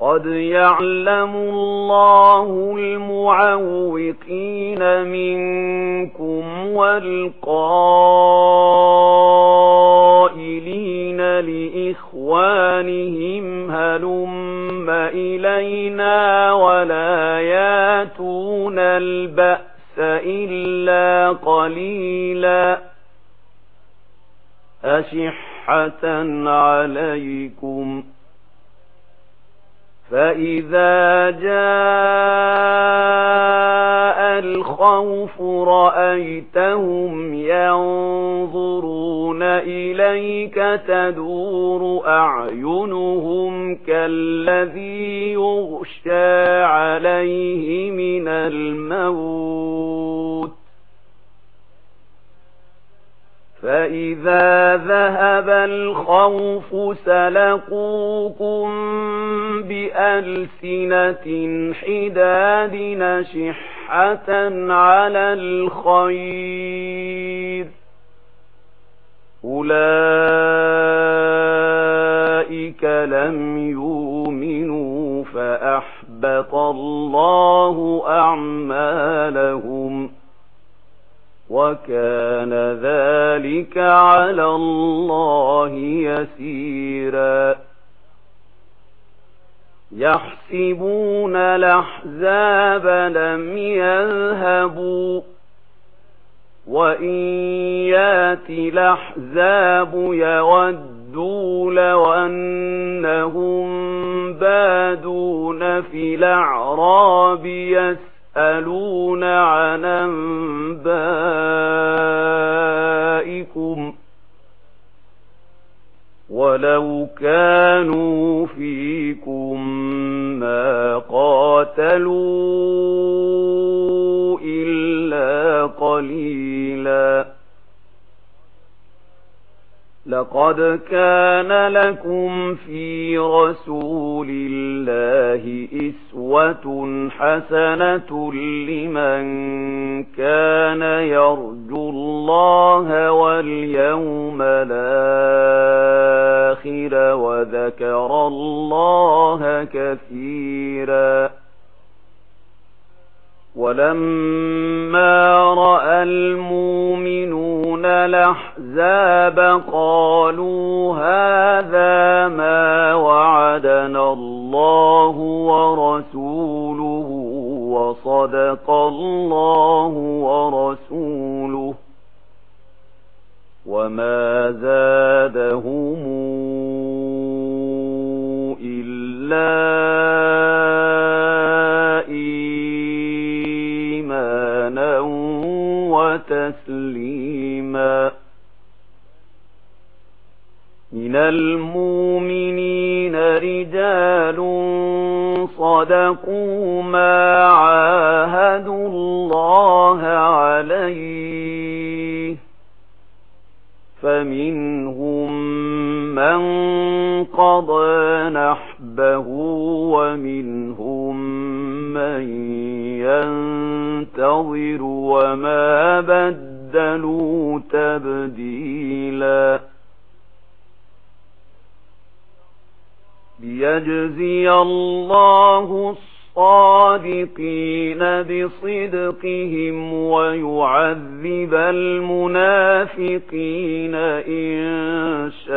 قد يعلم الله المعوقين منكم والقائلين لإخوانهم هلم إلينا ولا ياتون البأس إلا قليلا أشحة عليكم فَإِذَا جَاءَ الْخَوْفُ رَأَيْتَهُمْ يَنظُرُونَ إِلَيْكَ تَدُورُ أَعْيُنُهُمْ كَالَّذِي يُغْشَى عَلَيْهِ مِنَ الْمَوْتِ فَإِذَا ذَهَبَ الْخَوْفُ سَلَقُوكُمْ بِأَلْسِنَةٍ حِدَادٍ شِحَّةً عَلَى الْخَيْرِ أُولَئِكَ لَمْ يُؤْمِنُوا فَأَحْبَطَ اللَّهُ أعمى وكان ذلك على الله يسيرا. يحسبون الأحزاب لم يذهبوا وإن يأتي الأحزاب يودوا لو أنهم بادون في الأعراب يسألون عن أنبار ولو كانوا فيكم ما قاتلوا إلا قليلا. لقد كان لكم في رسول الله إسوة حسنة لمن كان يرجو الله واليوم الآخر. الآخرة وذكر الله كثيرا. ولما رأى المؤمنون لحزاب قالوا هذا ما وعدنا الله ورسوله وصدق الله ورسوله. وما زادهم إلا إيمانا وتسليما من المؤمنين رجال صدقوا ما عاهدوا الله عليه فمنهم من قضى نحبه ومنهم من ينتظر وما بدلوا تبديلا ليجزي الله الصالحين الصادقين بصدقهم ويعذب المنافقين إن شاء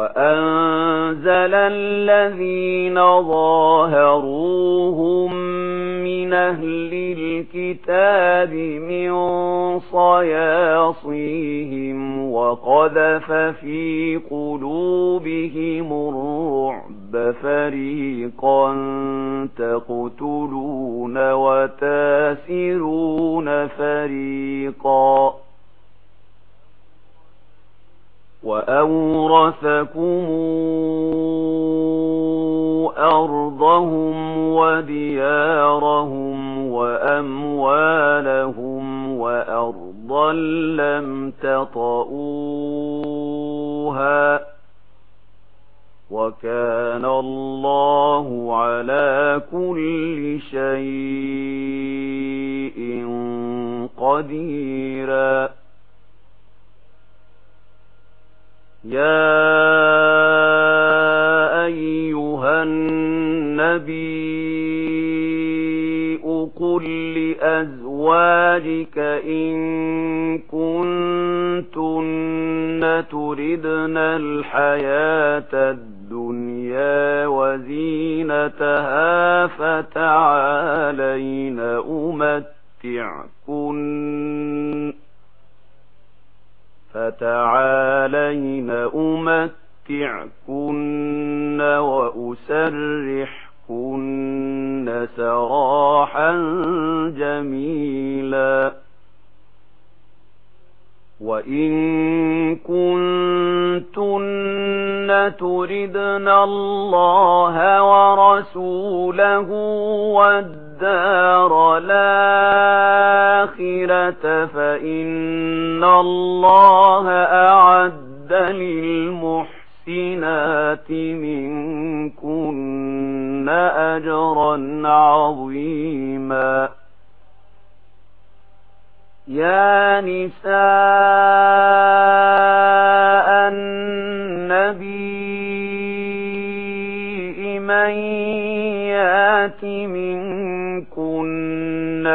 وأنزل الذين ظاهروهم من أهل الكتاب من صياصيهم وقذف في قلوبهم الرعب فريقا تقتلون وتاسرون فريقا وأورثكم أرضهم وديارهم وأموالهم وأرضا لم تطؤوها وكان الله على كل شيء قديرا يا أيها النبي قل لأزواجك إن كنتن تردن الحياة الدنيا وزينتها فتعالين أمتعكن فتعالين أمتعكن وأسرحكن سراحا جميلا وَإِن كُنتُنَّ تُرِدْنَ اللَّهَ وَرَسُولَهُ وَالدَّارَ لا فإن الله أعد للمحسنات منكن أجرا عظيما يا نساء النبي من يات منكن